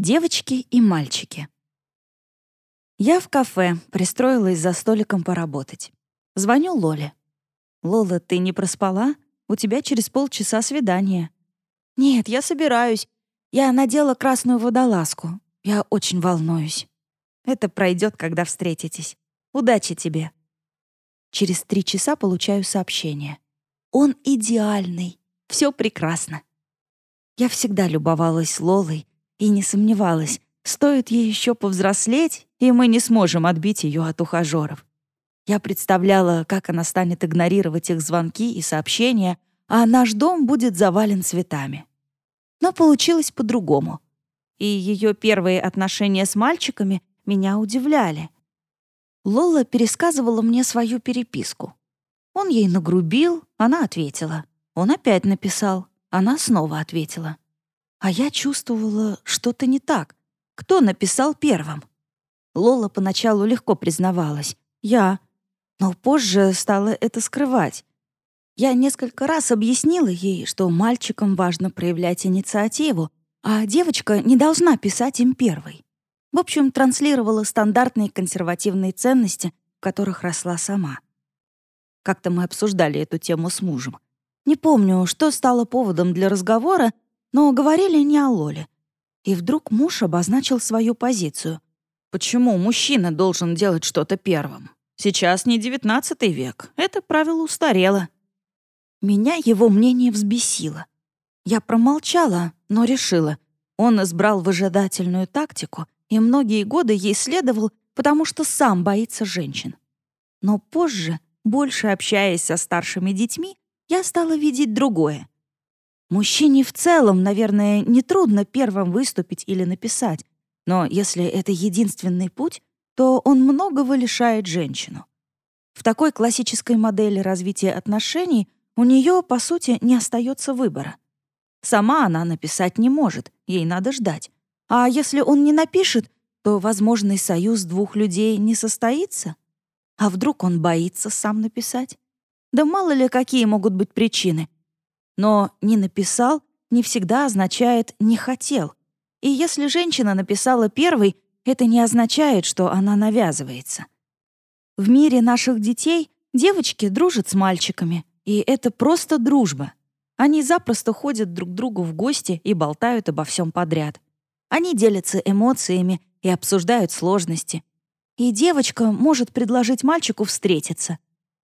Девочки и мальчики. Я в кафе, пристроилась за столиком поработать. Звоню Лоле. «Лола, ты не проспала? У тебя через полчаса свидание». «Нет, я собираюсь. Я надела красную водолазку. Я очень волнуюсь. Это пройдет, когда встретитесь. Удачи тебе». Через три часа получаю сообщение. «Он идеальный. Все прекрасно». Я всегда любовалась Лолой, и не сомневалась, стоит ей еще повзрослеть, и мы не сможем отбить ее от ухажеров. Я представляла, как она станет игнорировать их звонки и сообщения, а наш дом будет завален цветами. Но получилось по-другому. И ее первые отношения с мальчиками меня удивляли. Лола пересказывала мне свою переписку. Он ей нагрубил, она ответила. Он опять написал, она снова ответила. А я чувствовала что-то не так. Кто написал первым? Лола поначалу легко признавалась. Я. Но позже стала это скрывать. Я несколько раз объяснила ей, что мальчикам важно проявлять инициативу, а девочка не должна писать им первой. В общем, транслировала стандартные консервативные ценности, в которых росла сама. Как-то мы обсуждали эту тему с мужем. Не помню, что стало поводом для разговора, но говорили не о Лоле. И вдруг муж обозначил свою позицию. Почему мужчина должен делать что-то первым? Сейчас не девятнадцатый век, это правило устарело. Меня его мнение взбесило. Я промолчала, но решила. Он избрал выжидательную тактику и многие годы ей следовал, потому что сам боится женщин. Но позже, больше общаясь со старшими детьми, я стала видеть другое. Мужчине в целом, наверное, нетрудно первым выступить или написать, но если это единственный путь, то он многого лишает женщину. В такой классической модели развития отношений у нее, по сути, не остается выбора. Сама она написать не может, ей надо ждать. А если он не напишет, то возможный союз двух людей не состоится. А вдруг он боится сам написать? Да мало ли какие могут быть причины. Но «не написал» не всегда означает «не хотел». И если женщина написала первой, это не означает, что она навязывается. В мире наших детей девочки дружат с мальчиками, и это просто дружба. Они запросто ходят друг к другу в гости и болтают обо всем подряд. Они делятся эмоциями и обсуждают сложности. И девочка может предложить мальчику встретиться.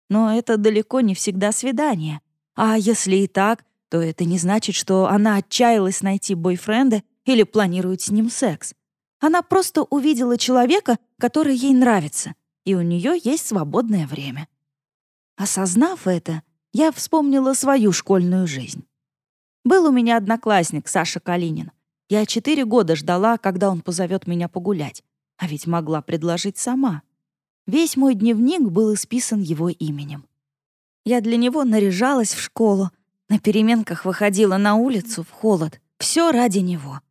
Но это далеко не всегда свидание. А если и так, то это не значит, что она отчаялась найти бойфренда или планирует с ним секс. Она просто увидела человека, который ей нравится, и у нее есть свободное время. Осознав это, я вспомнила свою школьную жизнь. Был у меня одноклассник Саша Калинин. Я четыре года ждала, когда он позовет меня погулять, а ведь могла предложить сама. Весь мой дневник был исписан его именем. Я для него наряжалась в школу, на переменках выходила на улицу в холод. Все ради него.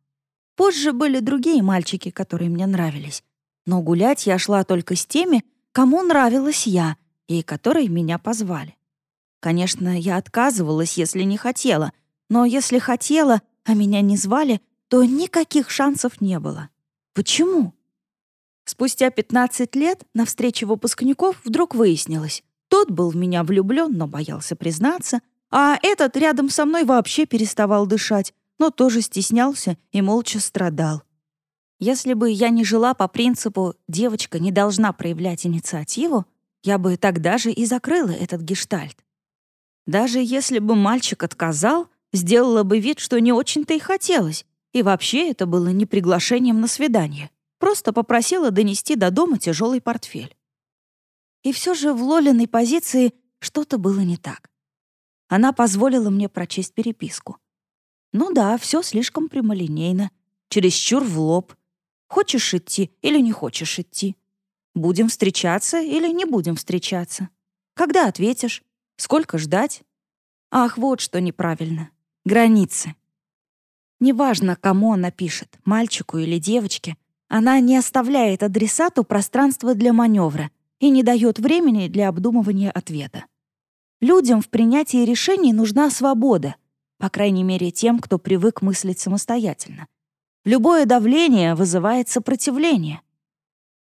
Позже были другие мальчики, которые мне нравились. Но гулять я шла только с теми, кому нравилась я и которые меня позвали. Конечно, я отказывалась, если не хотела, но если хотела, а меня не звали, то никаких шансов не было. Почему? Спустя 15 лет на встрече выпускников вдруг выяснилось, тот был в меня влюблен, но боялся признаться, а этот рядом со мной вообще переставал дышать, но тоже стеснялся и молча страдал. Если бы я не жила по принципу «девочка не должна проявлять инициативу», я бы тогда же и закрыла этот гештальт. Даже если бы мальчик отказал, сделала бы вид, что не очень-то и хотелось, и вообще это было не приглашением на свидание. Просто попросила донести до дома тяжелый портфель. И все же в Лолиной позиции что-то было не так. Она позволила мне прочесть переписку. Ну да, все слишком прямолинейно, чересчур в лоб. Хочешь идти или не хочешь идти? Будем встречаться или не будем встречаться? Когда ответишь? Сколько ждать? Ах, вот что неправильно. Границы. Неважно, кому она пишет, мальчику или девочке, она не оставляет адресату пространства для маневра — и не дает времени для обдумывания ответа. Людям в принятии решений нужна свобода, по крайней мере тем, кто привык мыслить самостоятельно. Любое давление вызывает сопротивление.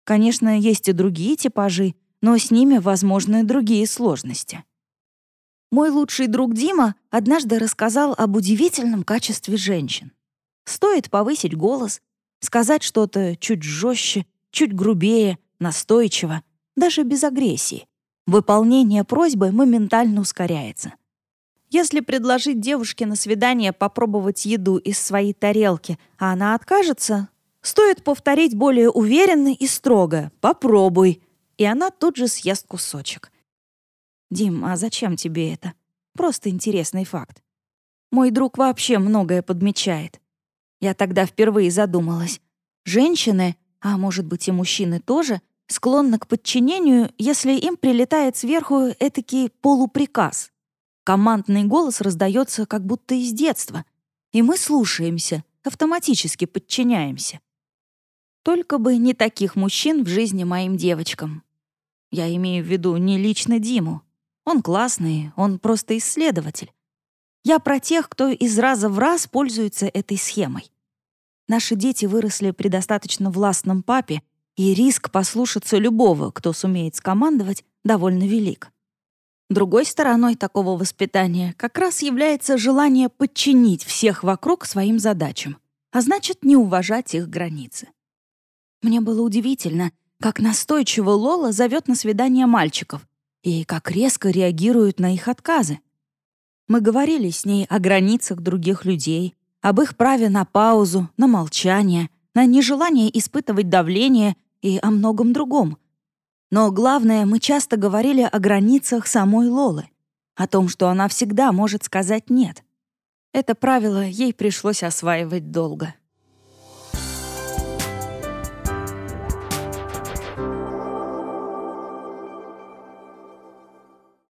Конечно, есть и другие типажи, но с ними возможны другие сложности. Мой лучший друг Дима однажды рассказал об удивительном качестве женщин. Стоит повысить голос, сказать что-то чуть жестче, чуть грубее, настойчиво, даже без агрессии. Выполнение просьбы моментально ускоряется. Если предложить девушке на свидание попробовать еду из своей тарелки, а она откажется, стоит повторить более уверенно и строго «попробуй», и она тут же съест кусочек. «Дим, а зачем тебе это? Просто интересный факт. Мой друг вообще многое подмечает. Я тогда впервые задумалась. Женщины, а может быть и мужчины тоже, склонны к подчинению, если им прилетает сверху этакий полуприказ. Командный голос раздается как будто из детства, и мы слушаемся, автоматически подчиняемся. Только бы не таких мужчин в жизни моим девочкам. Я имею в виду не лично Диму. Он классный, он просто исследователь. Я про тех, кто из раза в раз пользуется этой схемой. Наши дети выросли при достаточно властном папе, и риск послушаться любого, кто сумеет скомандовать, довольно велик. Другой стороной такого воспитания как раз является желание подчинить всех вокруг своим задачам, а значит, не уважать их границы. Мне было удивительно, как настойчиво Лола зовет на свидание мальчиков и как резко реагируют на их отказы. Мы говорили с ней о границах других людей, об их праве на паузу, на молчание, на нежелание испытывать давление и о многом другом. Но главное, мы часто говорили о границах самой Лолы, о том, что она всегда может сказать «нет». Это правило ей пришлось осваивать долго.